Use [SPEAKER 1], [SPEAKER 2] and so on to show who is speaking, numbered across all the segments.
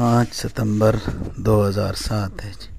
[SPEAKER 1] پانچ ستمبر دو ہزار سات ہے جی۔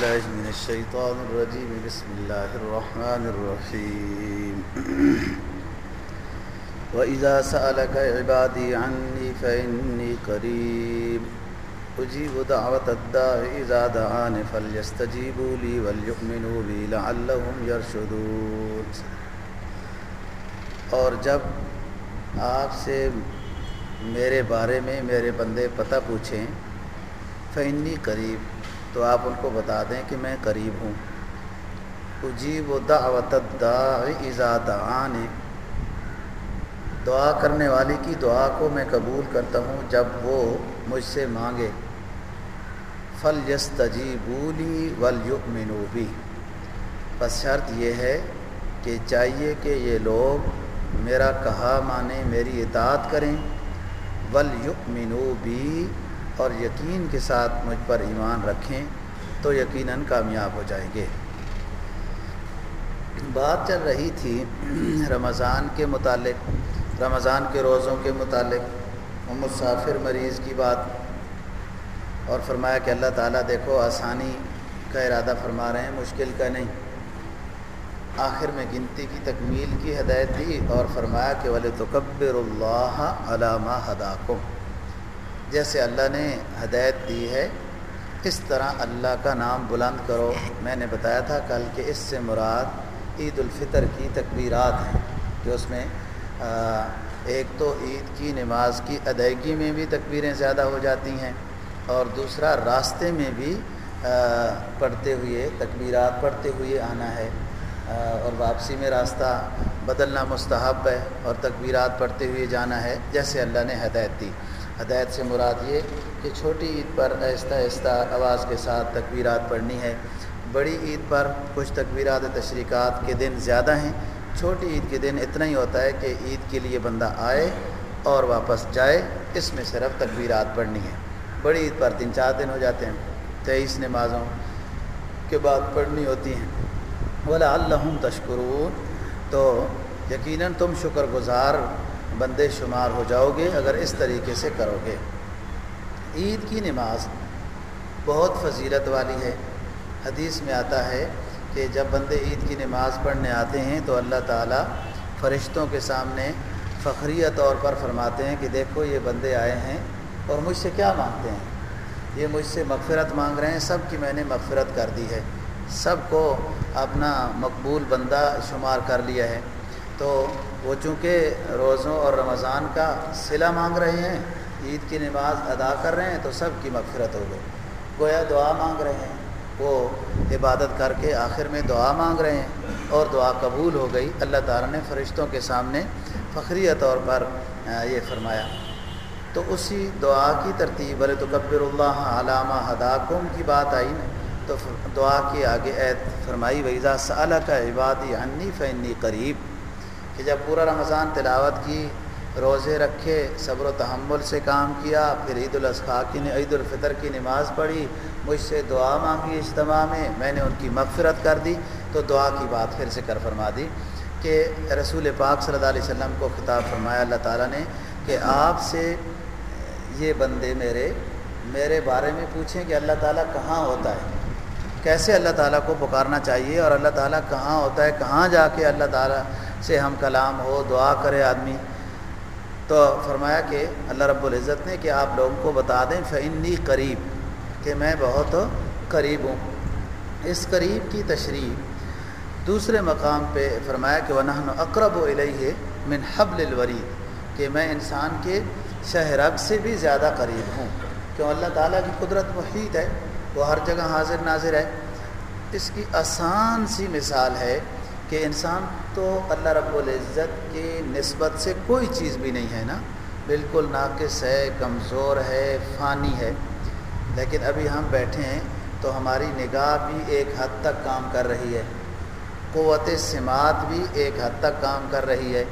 [SPEAKER 1] بالله من الشيطان الرجيم. بسم الله الرحمن الرحيم. وإذا سألك عبادي عني فإني قريب. أجيب دعوة الداع إذا دعان فليستجيبوا لي وليؤمنوا بي لعلهم يرشدون. اور جب آپ سے میرے بارے میں میرے بندے پتہ پوچھیں فینی قریب تو آپ ان کو بتا دیں کہ میں قریب ہوں۔ اجیب و دعوت اذا دعان دعا کرنے والی کی دعا کو میں قبول کرتا ہوں جب وہ مجھ سے مانگے۔ فل یس تجیبولی ولیؤمنوبی بس شرط یہ ہے کہ چاہیے کہ یہ لوگ میرا کہا مانیں، میری اطاعت کریں۔ ولیؤمنوبی اور یقین کے ساتھ مجھ پر ایمان رکھیں تو یقیناً کامیاب ہو جائیں گے۔ بات چل رہی تھی رمضان کے متعلق، رمضان کے روزوں کے متعلق مسافر مریض کی بات، اور فرمایا کہ اللہ تعالیٰ دیکھو آسانی کا ارادہ فرما رہے ہیں، مشکل کا نہیں۔ آخر میں گنتی کی تکمیل کی ہدایت دی اور فرمایا کہ ولی تکبر اللہ علامہ ہداکم جیسے اللہ نے ہدایت دی ہے، اس طرح اللہ کا نام بلند کرو۔ میں نے بتایا تھا کل کہ اس سے مراد عید الفطر کی تکبیرات ہیں کہ اس میں ایک تو عید کی نماز کی ادائیگی میں بھی تکبیریں زیادہ ہو جاتی ہیں اور دوسرا راستے میں بھی پڑھتے ہوئے، تکبیرات پڑھتے ہوئے آنا ہے۔ اور واپسی میں راستہ بدلنا مستحب ہے اور تکبیرات پڑھتے ہوئے جانا ہے، جیسے اللہ نے ہدایت دی۔ ہدایت سے مراد یہ کہ چھوٹی عید پر آہستہ آہستہ آواز کے ساتھ تکبیرات پڑھنی ہے۔ بڑی عید پر کچھ تکبیرات تشریقات کے دن زیادہ ہیں۔ چھوٹی عید کے دن اتنا ہی ہوتا ہے کہ عید کے لیے بندہ آئے اور واپس جائے۔ اس میں صرف تکبیرات پڑھنی ہے بڑی عید پر تین چار دن ہو جاتے ہیں۔ تیئیس نمازوں کے بعد پڑھنی ہوتی ہیں۔ بولا اللہ تشکرون۔ تو یقیناً تم شکر گزار بندے شمار ہو جاؤ گے اگر اس طریقے سے کرو گے۔ عید کی نماز بہت فضیلت والی ہے۔ حدیث میں آتا ہے کہ جب بندے عید کی نماز پڑھنے آتے ہیں تو اللہ تعالیٰ فرشتوں کے سامنے فخریہ طور پر فرماتے ہیں کہ دیکھو یہ بندے آئے ہیں اور مجھ سے کیا مانگتے ہیں؟ یہ مجھ سے مغفرت مانگ رہے ہیں، سب کی میں نے مغفرت کر دی ہے۔ سب کو اپنا مقبول بندہ شمار کر لیا ہے۔ تو وہ چونکہ روزوں اور رمضان کا صلہ مانگ رہے ہیں، عید کی نماز ادا کر رہے ہیں، تو سب کی مغفرت ہو گئی۔ گویا دعا مانگ رہے ہیں۔ وہ عبادت کر کے آخر میں دعا مانگ رہے ہیں اور دعا قبول ہو گئی۔ اللہ تعالیٰ نے فرشتوں کے سامنے فخریہ طور پر یہ فرمایا۔ تو اسی دعا کی ترتیب تو کبر اللہ علامہ ہداکم کی بات آئی نا، تو دعا کی آگے عید فرمائی ویزا صلی کا عبادی عنی فنی قریب کہ جب پورا رمضان تلاوت کی، روزے رکھے، صبر و تحمل سے کام کیا، پھر عید الاضحیٰ کی، عید الفطر کی نماز پڑھی، مجھ سے دعا مانگی اجتماع میں میں نے ان کی مغفرت کر دی، تو دعا کی بات پھر سے کر فرما دی کہ رسول پاک صلی اللہ علیہ وسلم کو خطاب فرمایا، اللہ تعالیٰ نے کہ آپ سے یہ بندے میرے میرے بارے میں پوچھیں کہ اللہ تعالیٰ کہاں ہوتا ہے؟ کیسے اللہ تعالیٰ کو پکارنا چاہیے اور اللہ تعالیٰ کہاں ہوتا ہے؟ کہاں جا کے اللہ تعالیٰ سے ہم کلام ہو، دعا کرے آدمی۔ تو فرمایا کہ اللہ رب العزت نے کہ آپ لوگوں کو بتا دیں فنی قریب، کہ میں بہت قریب ہوں۔ اس قریب کی تشریح دوسرے مقام پہ فرمایا کہ وہ اقرب و علیہ من حبل الورید کہ میں انسان کے شہرگ سے بھی زیادہ قریب ہوں۔ کیوں؟ اللہ تعالیٰ کی قدرت محیط ہے، وہ ہر جگہ حاضر ناظر ہے۔ اس کی آسان سی مثال ہے کہ انسان تو اللہ رب العزت کی نسبت سے کوئی چیز بھی نہیں ہے نا، بالکل ناقص ہے، کمزور ہے، فانی ہے۔ لیکن ابھی ہم بیٹھے ہیں تو ہماری نگاہ بھی ایک حد تک کام کر رہی ہے۔ قوت سماعت بھی ایک حد تک کام کر رہی ہے۔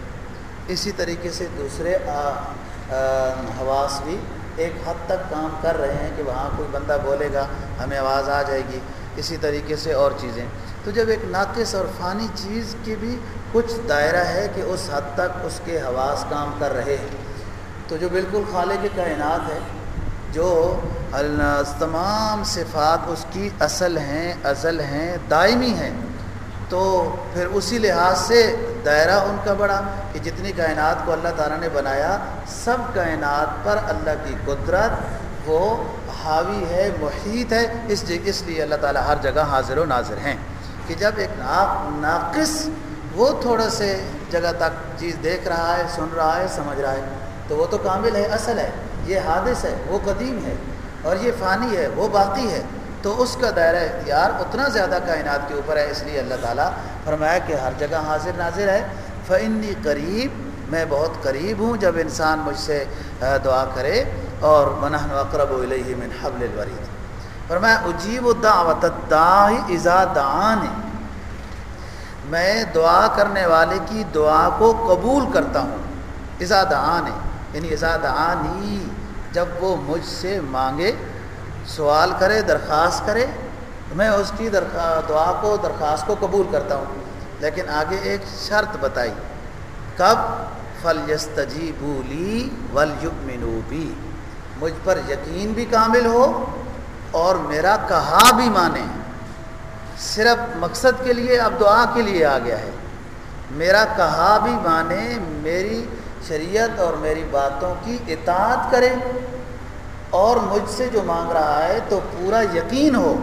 [SPEAKER 1] اسی طریقے سے دوسرے حواس بھی ایک حد تک کام کر رہے ہیں کہ وہاں کوئی بندہ بولے گا، ہمیں آواز آ جائے گی۔ اسی طریقے سے اور چیزیں۔ تو جب ایک ناقص اور فانی چیز کی بھی کچھ دائرہ ہے کہ اس حد تک اس کے حواس کام کر رہے ہیں، تو جو بالکل خالق کائنات ہے، جو تمام صفات اس کی اصل ہیں، ازل ہیں، دائمی ہیں، تو پھر اسی لحاظ سے دائرہ ان کا بڑا کہ جتنی کائنات کو اللہ تعالیٰ نے بنایا، سب کائنات پر اللہ کی قدرت وہ حاوی ہے، محیط ہے، اس جی، اس لیے اللہ تعالیٰ ہر جگہ حاضر و ناظر ہیں۔ کہ جب ایک ناقص وہ تھوڑا سے جگہ تک چیز دیکھ رہا ہے، سن رہا ہے، سمجھ رہا ہے، تو وہ تو کامل ہے، اصل ہے، یہ حادث ہے، وہ قدیم ہے اور یہ فانی ہے، وہ باقی ہے، تو اس کا دائرہ اختیار اتنا زیادہ کائنات کے اوپر ہے، اس لیے اللہ تعالیٰ فرمایا کہ ہر جگہ حاضر ناظر ہے۔ فنی قریب میں بہت قریب ہوں جب انسان مجھ سے دعا کرے اور منہ اقرب علیہ من حبل الورید فرمایا، اجیب الدعوت الداعی اذا دعان میں دعا کرنے والے کی دعا کو قبول کرتا ہوں، اذا دعان یعنی اذا دعانی، جب وہ مجھ سے مانگے، سوال کرے، درخواست کرے میں اس کی دعا کو، درخواست کو قبول کرتا ہوں۔ لیکن آگے ایک شرط بتائی، کب؟ فل یستجی بولی ولیمنوبی مجھ پر یقین بھی کامل ہو اور میرا کہا بھی مانے، صرف مقصد کے لیے اب دعا کے لیے آ گیا ہے۔ میرا کہا بھی مانے، میری شریعت اور میری باتوں کی اطاعت کرے۔ اور مجھ سے جو مانگ رہا ہے تو پورا یقین ہو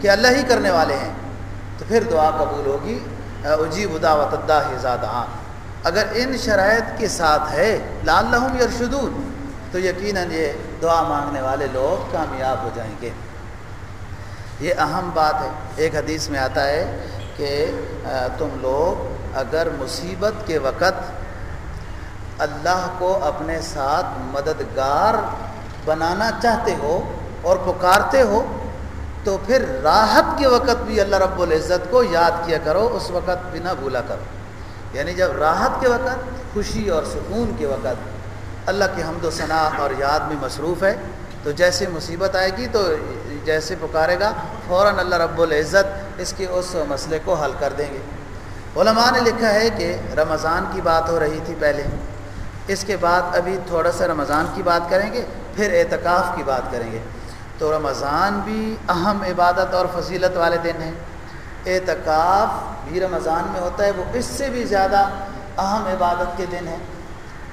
[SPEAKER 1] کہ اللہ ہی کرنے والے ہیں۔ تو پھر دعا قبول ہوگی۔ اجیب ادا وطدہ زادہ۔ اگر ان شرائط کے ساتھ ہے لال لہم یرشدون، تو یقیناً یہ دعا مانگنے والے لوگ کامیاب ہو جائیں گے۔ یہ اہم بات ہے۔ ایک حدیث میں آتا ہے کہ تم لوگ اگر مصیبت کے وقت اللہ کو اپنے ساتھ مددگار بنانا چاہتے ہو اور پکارتے ہو، تو پھر راحت کے وقت بھی اللہ رب العزت کو یاد کیا کرو، اس وقت بھی نہ بھولا کرو۔ یعنی جب راحت کے وقت، خوشی اور سکون کے وقت اللہ کی حمد و ثناء اور یاد بھی مصروف ہے، تو جیسے مصیبت آئے گی، تو جیسے پکارے گا، فوراً اللہ رب العزت اس کے اس مسئلے کو حل کر دیں گے۔ علماء نے لکھا ہے کہ رمضان کی بات ہو رہی تھی پہلے۔ اس کے بعد ابھی تھوڑا سا رمضان کی بات کریں گے، پھر اعتکاف کی بات کریں گے۔ تو رمضان بھی اہم عبادت اور فضیلت والے دن ہیں۔ اعتکاف بھی رمضان میں ہوتا ہے، وہ اس سے بھی زیادہ اہم عبادت کے دن ہیں۔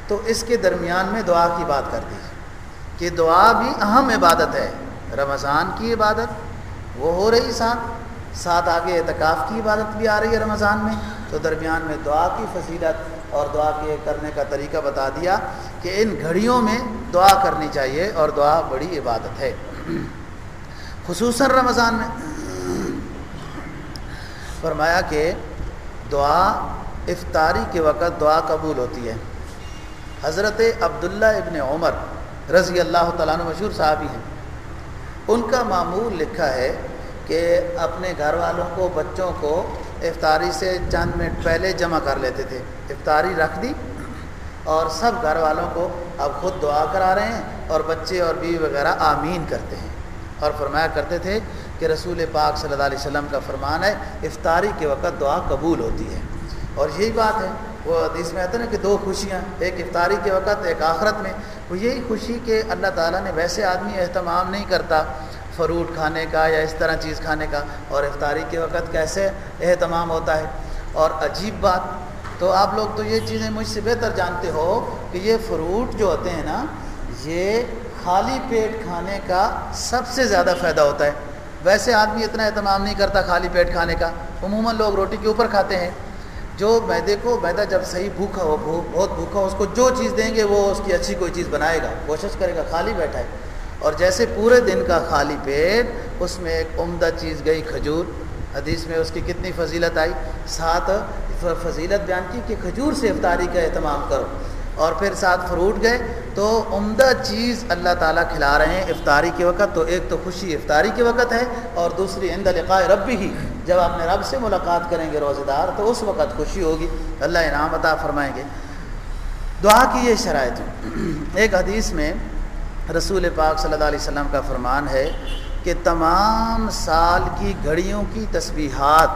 [SPEAKER 1] تو اس کے درمیان میں دعا کی بات کر دی۔ کہ دعا بھی اہم عبادت ہے۔ رمضان کی عبادت، وہ ہو رہی ساتھ ساتھ آگے اعتکاف کی عبادت بھی آ رہی ہے رمضان میں۔ تو درمیان میں دعا کی فضیلت اور دعا کے کرنے کا طریقہ بتا دیا کہ ان گھڑیوں میں دعا کرنی چاہیے اور دعا بڑی عبادت ہے۔ خصوصاً رمضان میں۔ فرمایا کہ دعا افطاری کے وقت دعا قبول ہوتی ہے۔ حضرت عبداللہ ابن عمر رضی اللہ تعالیٰ مشہور صحابی ہیں۔ ان کا معمول لکھا ہے کہ اپنے گھر والوں کو، بچوں کو افطاری سے چند منٹ پہلے جمع کر لیتے تھے۔ افطاری رکھ دی اور سب گھر والوں کو اب خود دعا کرا رہے ہیں اور بچے اور بیوی وغیرہ آمین کرتے ہیں۔ اور فرمایا کرتے تھے کہ رسول پاک صلی اللہ علیہ وسلم کا فرمان ہے، افطاری کے وقت دعا قبول ہوتی ہے۔ اور یہی بات ہے، وہ حدیث میں آتا ہے نا کہ دو خوشیاں، ایک افطاری کے وقت، ایک آخرت میں۔ وہ یہی خوشی کہ اللہ تعالیٰ نے ویسے آدمی اہتمام نہیں کرتا فروٹ کھانے کا یا اس طرح چیز کھانے کا اور افطاری کے وقت کیسے اہتمام ہوتا ہے اور عجیب بات تو آپ لوگ تو یہ چیزیں مجھ سے بہتر جانتے ہو کہ یہ فروٹ جو ہوتے ہیں نا، یہ خالی پیٹ کھانے کا سب سے زیادہ فائدہ ہوتا ہے۔ ویسے آدمی اتنا اہتمام نہیں کرتا خالی پیٹ کھانے کا، عموماً لوگ روٹی کے اوپر کھاتے ہیں۔ جو میدے کو میدا جب صحیح بھوکا ہو بہت بھوکا ہو، اس کو جو چیز دیں گے، وہ اس کی اچھی کوئی چیز بنائے گا۔ کوشش کرے گا، خالی بیٹھا ہے۔ اور جیسے پورے دن کا خالی پیٹ، اس میں ایک عمدہ چیز گئی، کھجور۔ حدیث میں اس کی کتنی فضیلت آئی؟ ساتھ فضیلت بیان کی کہ کھجور سے افطاری کا اہتمام کرو۔ اور پھر ساتھ فروٹ گئے۔ تو عمدہ چیز اللہ تعالیٰ کھلا رہے ہیں افطاری کے وقت۔ تو ایک تو خوشی افطاری کے وقت ہے اور دوسری عند لقاء رب ہی۔ جب اپنے رب سے ملاقات کریں گے روزے دار تو اس وقت خوشی ہوگی۔ اللہ انعام عطا فرمائیں گے۔ دعا کی یہ شرائط ایک حدیث میں رسول پاک صلی اللہ علیہ وسلم کا فرمان ہے کہ تمام سال کی گھڑیوں کی تسبیحات،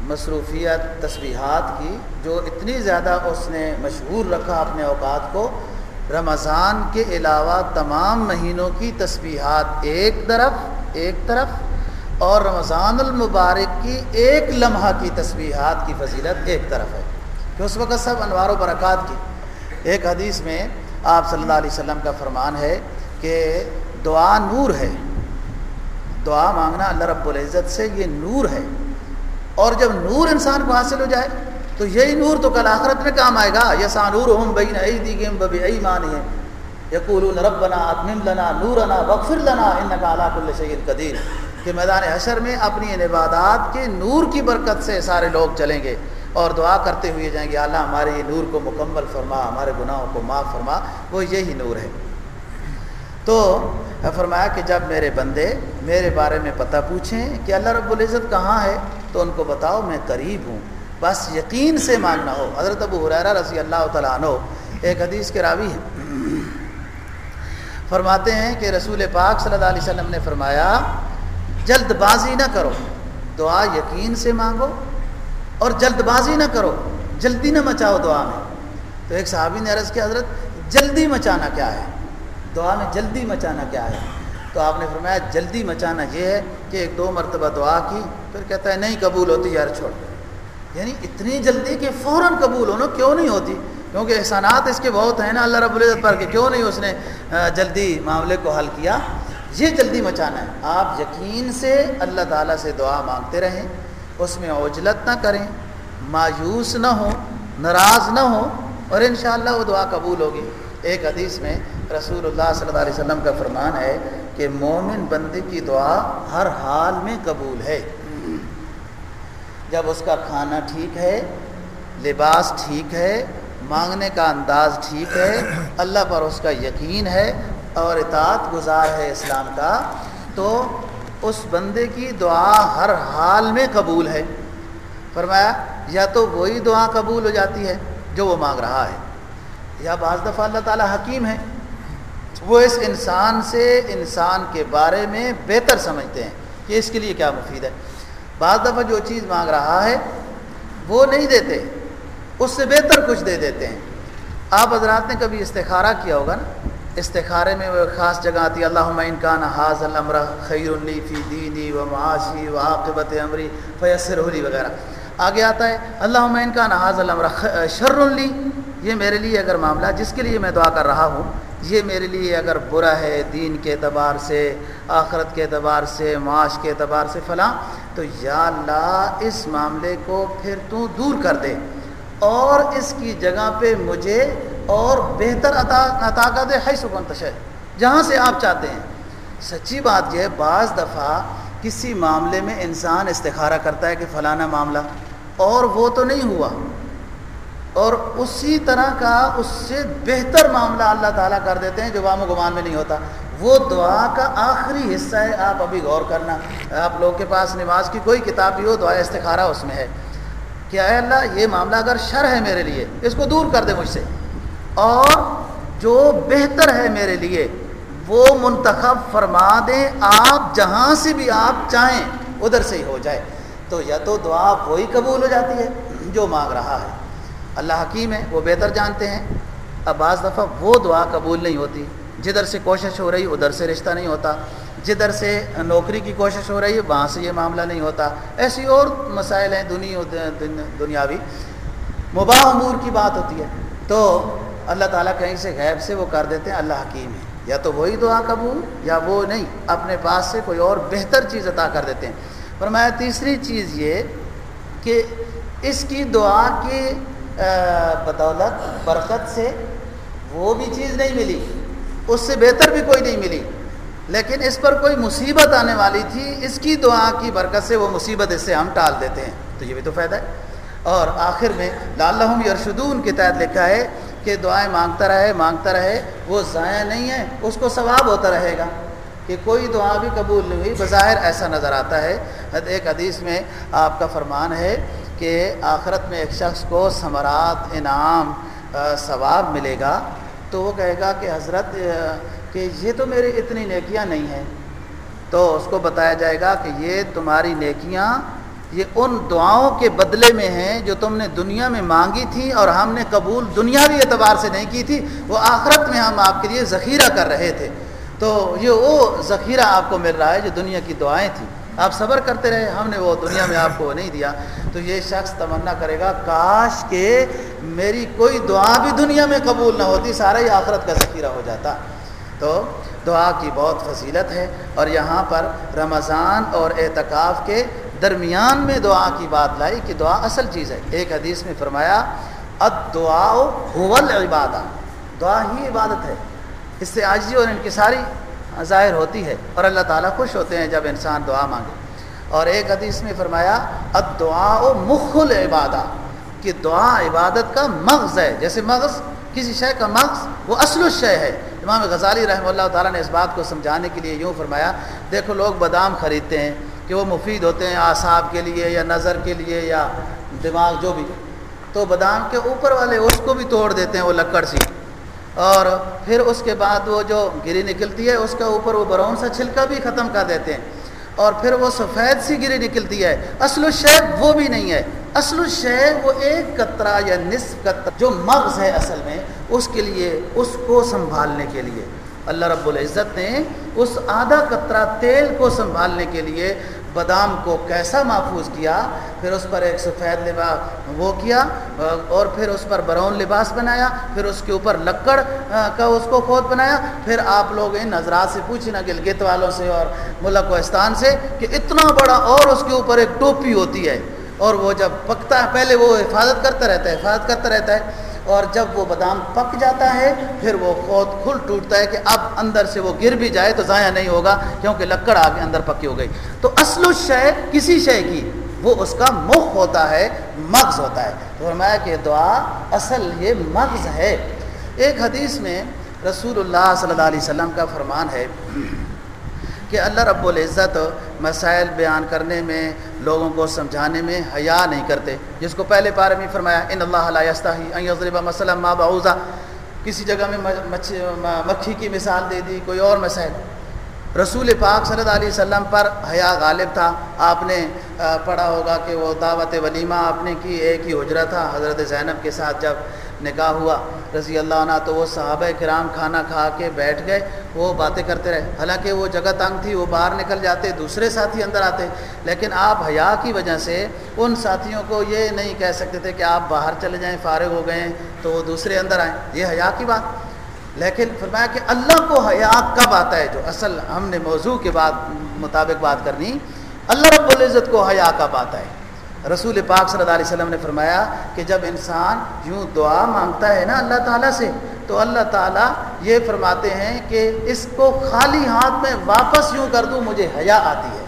[SPEAKER 1] مصروفیت تسبیحات کی، جو اتنی زیادہ اس نے مشہور رکھا اپنے اوقات کو، رمضان کے علاوہ تمام مہینوں کی تسبیحات ایک طرف ایک طرف اور رمضان المبارک کی ایک لمحہ کی تسبیحات کی فضیلت ایک طرف ہے کہ اس وقت سب انوار و برکات کی۔ ایک حدیث میں آپ صلی اللہ علیہ وسلم کا فرمان ہے کہ دعا نور ہے۔ دعا مانگنا اللہ رب العزت سے یہ نور ہے۔ اور جب نور انسان کو حاصل ہو جائے، تو یہی نور تو کل آخرت میں کام آئے گا۔ یسا نور ہم بین ایدیگم ببی ایمانہم۔ یقولون ربنا اتمم لنا نورنا وغفر لنا انکا علا کل شیء قدیر۔ کہ میدان حشر میں اپنی ان عبادات کے نور کی برکت سے سارے لوگ چلیں گے اور دعا کرتے ہوئے جائیں گے اللہ ہمارے یہ نور کو مکمل فرما، ہمارے گناہوں کو معاف فرما، وہ یہی نور ہے۔ تو فرمایا کہ جب میرے بندے میرے بارے میں پتہ پوچھیں کہ اللہ رب العزت کہاں ہے، تو ان کو بتاؤ میں قریب ہوں۔ بس یقین سے مانگنا ہو۔ حضرت ابو حریرہ رضی اللہ تعالیٰ عنہ ایک حدیث کے راوی ہیں۔ فرماتے ہیں کہ رسول پاک صلی اللہ علیہ وسلم نے فرمایا جلد بازی نہ کرو۔ دعا یقین سے مانگو اور جلد بازی نہ کرو۔ جلدی نہ مچاؤ دعا میں۔ تو ایک صحابی نے عرض کیا، حضرت، جلدی مچانا کیا ہے؟ دعا میں جلدی مچانا کیا ہے؟ تو آپ نے فرمایا، جلدی مچانا یہ ہے کہ ایک دو مرتبہ دعا کی، پھر کہتا ہے، نہیں، قبول ہوتی، یار، چھوڑ یعنی اتنی جلدی کہ فوراً قبول ہونا کیوں نہیں ہوتی؟ کیونکہ احسانات اس کے بہت ہیں نا، اللہ رب العزت پر، کہ کیوں نہیں اس نے جلدی معاملے کو حل کیا؟ یہ جلدی مچانا ہے۔ آپ یقین سے اللہ تعالیٰ سے دعا مانگتے رہیں، اس میں عجلت نہ کریں، مایوس نہ ہوں، ناراض نہ ہوں اور انشاءاللہ وہ دعا قبول ہوگی۔ ایک حدیث میں رسول اللہ صلی اللہ علیہ وسلم کا فرمان ہے کہ مومن بندے کی دعا ہر حال میں قبول ہے۔ جب اس کا کھانا ٹھیک ہے، لباس ٹھیک ہے، مانگنے کا انداز ٹھیک ہے، اللہ پر اس کا یقین ہے اور اطاعت گزار ہے اسلام کا، تو اس بندے کی دعا ہر حال میں قبول ہے۔ فرمایا، یا تو وہی دعا قبول ہو جاتی ہے جو وہ مانگ رہا ہے، یا بعض دفعہ اللہ تعالیٰ حکیم ہے وہ اس انسان سے انسان کے بارے میں بہتر سمجھتے ہیں کہ اس کے لیے کیا مفید ہے۔ بعض دفعہ جو چیز مانگ رہا ہے، وہ نہیں دیتے، اس سے بہتر کچھ دے دیتے ہیں۔ آپ حضرات نے کبھی استخارہ کیا ہوگا نا؟ استخارے میں وہ خاص جگہ آتی ہے۔ اللہ انکان حاض المر خیر اللی فی دینی و معاشی و عاقبت عمری فیسر ہولی وغیرہ۔ آگے آتا ہے اللہ انکان حاض المر شر اللی یہ میرے لیے اگر معاملہ، جس کے لیے میں دعا کر رہا ہوں، یہ میرے لیے اگر برا ہے دین کے اعتبار سے، آخرت کے اعتبار سے، معاش کے اعتبار سے فلاں، تو یا اللہ اس معاملے کو پھر تو دور کر دے۔ اور اس کی جگہ پہ مجھے اور بہتر عطا عطا کر دے ہے۔ سکون تشہ جہاں سے آپ چاہتے ہیں۔ سچی بات یہ ہے، بعض دفعہ کسی معاملے میں انسان استخارہ کرتا ہے کہ فلانا معاملہ، اور وہ تو نہیں ہوا۔ اور اسی طرح کا اس سے بہتر معاملہ اللہ تعالیٰ کر دیتے ہیں جو وام و گمان میں نہیں ہوتا۔ وہ دعا کا آخری حصہ ہے، آپ ابھی غور کرنا۔ آپ لوگ کے پاس نماز کی کوئی کتاب بھی ہو، دعا استخارہ اس میں ہے۔ کہ اے اللہ، یہ معاملہ اگر شر ہے میرے لیے، اس کو دور کر دے مجھ سے۔ اور جو بہتر ہے میرے لیے، وہ منتخب فرما دیں، آپ جہاں سے بھی آپ چاہیں ادھر سے ہی ہو جائے۔ تو یا تو دعا وہی قبول ہو جاتی ہے جو مانگ رہا ہے۔ اللہ حکیم ہے، وہ بہتر جانتے ہیں۔ اب بعض دفعہ وہ دعا قبول نہیں ہوتی۔ جدھر سے کوشش ہو رہی، ادھر سے رشتہ نہیں ہوتا۔ جدھر سے نوکری کی کوشش ہو رہی ہے وہاں سے یہ معاملہ نہیں ہوتا۔ ایسی اور مسائل ہیں دنیا، دنیاوی۔ مباح امور کی بات ہوتی ہے۔ تو اللہ تعالیٰ کہیں سے غیب سے وہ کر دیتے ہیں، اللہ حکیم ہے۔ یا تو وہی دعا قبول یا وہ نہیں، اپنے پاس سے کوئی اور بہتر چیز عطا کر دیتے ہیں۔ فرمایا تیسری چیز یہ کہ اس کی دعا کی بدولت، برکت سے وہ بھی چیز نہیں ملی، اس سے بہتر بھی کوئی نہیں ملی۔ لیکن اس پر کوئی مصیبت آنے والی تھی، اس کی دعا کی برکت سے وہ مصیبت اس سے ہم ٹال دیتے ہیں۔ تو یہ بھی تو فائدہ ہے۔ اور آخر میں لالحم یرشدون کے تحت لکھا ہے کہ دعائیں مانگتا رہے مانگتا رہے، وہ ضائع نہیں ہے، اس کو ثواب ہوتا رہے گا۔ کہ کوئی دعا بھی قبول نہیں ہوئی، بظاہر ایسا نظر آتا ہے۔ ایک حدیث میں آپ کا فرمان ہے کہ آخرت میں ایک شخص کو ثمرات، انعام ثواب ملے گا۔ تو وہ کہے گا کہ حضرت کہ یہ تو میری اتنی نیکیاں نہیں ہیں۔ تو اس کو بتایا جائے گا کہ یہ تمہاری نیکیاں یہ ان دعاؤں کے بدلے میں ہیں جو تم نے دنیا میں مانگی تھی اور ہم نے قبول دنیاوی اعتبار سے نہیں کی تھی، وہ آخرت میں ہم آپ کے لیے ذخیرہ کر رہے تھے۔ تو یہ وہ ذخیرہ آپ کو مل رہا ہے جو دنیا کی دعائیں تھیں۔ آپ صبر کرتے رہے، ہم نے وہ دنیا میں آپ کو نہیں دیا۔ تو یہ شخص تمنا کرے گا، کاش کہ میری کوئی دعا بھی دنیا میں قبول نہ ہوتی، سارا ہی آخرت کا ذخیرہ ہو جاتا۔ تو دعا کی بہت فضیلت ہے اور یہاں پر رمضان اور اعتکاف کے درمیان میں دعا کی بات لائی کہ دعا اصل چیز ہے۔ ایک حدیث میں فرمایا ادعا حول عبادہ دعا ہی عبادت ہے۔ اس سے آجی اور انکساری ظاہر ہوتی ہے اور اللہ تعالیٰ خوش ہوتے ہیں جب انسان دعا مانگے۔ اور ایک حدیث میں فرمایا ادعا مخل عبادہ کہ دعا عبادت کا مغز ہے۔ جیسے مغز، کسی شے کا مغز، وہ اصل الشے ہے۔ امام غزالی رحمہ اللہ تعالیٰ نے اس بات کو سمجھانے کے لیے یوں فرمایا، دیکھو لوگ بادام خریدتے ہیں۔ کہ وہ مفید ہوتے ہیں اعصاب کے لیے یا نظر کے لیے یا دماغ جو بھی۔ تو بادام کے اوپر والے اس کو بھی توڑ دیتے ہیں وہ لکڑ سی۔ اور پھر اس کے بعد وہ جو گری نکلتی ہے، اس کے اوپر وہ براؤن سا چھلکا بھی ختم کر دیتے ہیں۔ اور پھر وہ سفید سی گری نکلتی ہے۔ اصل الشیب وہ بھی نہیں ہے۔ اصل الشیب وہ ایک قطرہ یا نصف قطرہ جو مغز ہے اصل میں، اس کے لیے، اس کو سنبھالنے کے لیے۔ اللہ رب العزت نے اس آدھا قطرہ تیل کو سنبھالنے کے لیے بادام کو کیسا محفوظ کیا، پھر اس پر ایک سفید لباس وہ کیا، اور پھر اس پر برون لباس بنایا، پھر اس کے اوپر لکڑ کا اس کو کھود بنایا، پھر آپ لوگ ان نظرات سے پوچھنا گلگت والوں سے اور ملک وستان سے کہ اتنا بڑا اور اس کے اوپر ایک ٹوپی ہوتی ہے، اور وہ جب پکتا ہے، پہلے وہ حفاظت کرتا رہتا ہے، حفاظت کرتا رہتا ہے اور جب وہ بادام پک جاتا ہے، پھر وہ خود کھل ٹوٹتا ہے کہ اب اندر سے وہ گر بھی جائے تو ضائع نہیں ہوگا، کیونکہ لکڑ آگے اندر پکی ہو گئی۔ تو اصل الشے کسی شے کی؟ وہ اس کا مخ ہوتا ہے، مغز ہوتا ہے۔ فرمایا کہ دعا اصل یہ مغز ہے۔ ایک حدیث میں رسول اللہ صلی اللہ علیہ وسلم کا فرمان ہے۔ کہ اللہ رب العزت مسائل بیان کرنے میں، لوگوں کو سمجھانے میں حیا نہیں کرتے۔ جس کو پہلے پارے میں فرمایا، ان اللہ علیہ مسلم ما بعوضہ۔ کسی جگہ میں مکھی کی مثال دے دی، کوئی اور مسائل۔ رسول پاک صلی اللہ علیہ وسلم پر حیا غالب تھا۔ آپ نے پڑھا ہوگا کہ وہ دعوت ولیمہ آپ نے کی، ایک ہی حجرہ تھا حضرت زینب کے ساتھ۔ جب نکاح ہوا، رضی اللہ عنہ تو وہ صحابہ کرام کھانا کھا کے بیٹھ گئے، وہ باتیں کرتے رہے۔ حالانکہ وہ جگہ تنگ تھی، وہ باہر نکل جاتے، دوسرے ساتھی اندر آتے۔ لیکن آپ حیا کی وجہ سے ان ساتھیوں کو یہ نہیں کہہ سکتے تھے کہ آپ باہر چلے جائیں، فارغ ہو گئے تو وہ دوسرے اندر آئیں یہ حیا کی بات۔ لیکن فرمایا کہ اللہ کو حیا کب آتا ہے جو اصل ہم نے موضوع کے بعد مطابق بات کرنی، اللہ رب العزت کو حیا کب آتا ہے؟ رسول پاک صلی اللہ علیہ وسلم نے فرمایا کہ جب انسان یوں دعا مانگتا ہے نا اللہ تعالیٰ سے، تو اللہ تعالیٰ یہ فرماتے ہیں کہ اس کو خالی ہاتھ میں واپس یوں کر دوں، مجھے حیا آتی ہے۔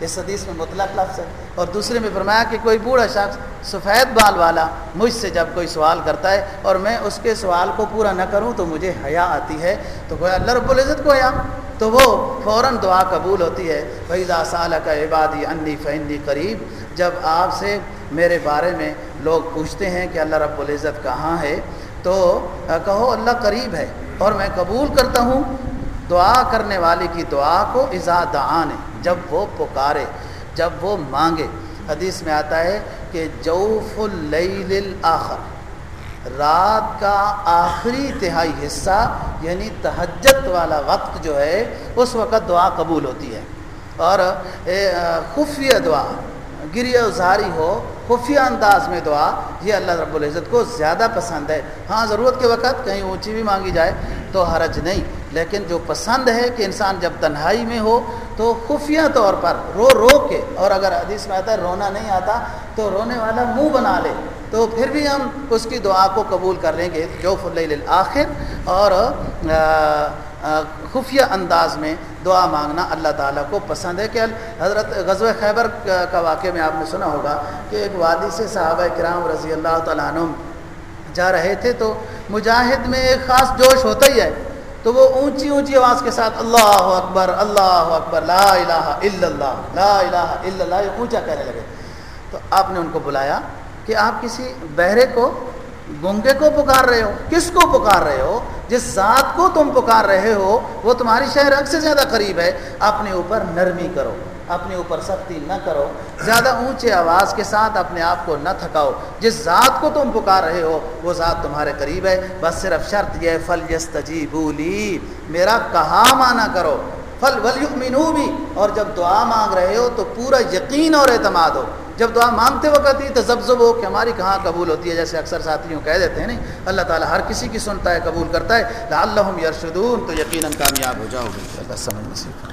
[SPEAKER 1] اس حدیث میں مطلق لفظ ہے۔ اور دوسرے میں فرمایا کہ کوئی بوڑھا شخص سفید بال والا مجھ سے جب کوئی سوال کرتا ہے اور میں اس کے سوال کو پورا نہ کروں تو مجھے حیا آتی ہے۔ تو کوئی اللہ رب العزت کو حیا۔ تو وہ فوراً دعا قبول ہوتی ہے۔ بھائی سال کا عبادی انی فنی قریب جب آپ سے میرے بارے میں لوگ پوچھتے ہیں کہ اللہ رب العزت کہاں ہے، تو کہو اللہ قریب ہے۔ اور میں قبول کرتا ہوں۔ دعا کرنے والے کی دعا کو ازا دعان۔ جب وہ پکارے، جب وہ مانگے۔ حدیث میں آتا ہے کہ جوف اللیل الاخر، رات کا آخری تہائی حصہ یعنی تہجت والا وقت جو ہے، اس وقت دعا قبول ہوتی ہے۔ اور خفیہ دعا گریہ ازاری ہو، خفیہ انداز میں دعا، یہ اللہ رب العزت کو زیادہ پسند ہے۔ ہاں ضرورت کے وقت کہیں اونچی بھی مانگی جائے۔ تو حرج نہیں۔ لیکن جو پسند ہے کہ انسان جب تنہائی میں ہو تو خفیہ طور پر رو رو کے، اور اگر حدیث میں آتا ہے رونا نہیں آتا تو رونے والا منہ بنا لے۔ تو پھر بھی ہم اس کی دعا کو قبول کر لیں گے جو فل آخر اور خفیہ انداز میں دعا مانگنا اللہ تعالیٰ کو پسند ہے کہ حضرت غزوہ خیبر کا واقعہ میں آپ نے سنا ہوگا کہ ایک وادی سے صحابہ کرام رضی اللہ تعالیٰ عنہ جا رہے تھے تو مجاہد میں ایک خاص جوش ہوتا ہی ہے۔ تو وہ اونچی اونچی آواز کے ساتھ اللہ اکبر اللہ اکبر، لا الہ الا اللہ، لا الہ الا اللہ، یہ اونچا کہنے لگے۔ تو آپ نے ان کو بلایا کہ آپ کسی بہرے کو، گنگے کو پکار رہے ہو، کس کو پکار رہے ہو؟ جس ذات کو تم پکار رہے ہو، وہ تمہاری شہر اگ سے زیادہ قریب ہے، اپنے اوپر نرمی کرو۔ اپنے اوپر سختی نہ کرو۔ زیادہ اونچے آواز کے ساتھ اپنے آپ کو نہ تھکاؤ۔ جس ذات کو تم پکار رہے ہو، وہ ذات تمہارے قریب ہے۔ بس صرف شرط یہ فل یس بولی میرا کہا مانا کرو۔ فل ولیؤمنو بھی اور جب دعا مانگ رہے ہو، تو پورا یقین اور اعتماد ہو۔ جب دعا مانگتے وقت ہی تو ہو کہ ہماری کہاں قبول ہوتی ہے، جیسے اکثر ساتھیوں کہہ دیتے ہیں، نہیں؟ اللہ تعالیٰ ہر کسی کی سنتا ہے، قبول کرتا ہے۔ اللہ یرشدون تو یقیناً کامیاب ہو جاؤ۔ گے اللہ سمجھ نصیب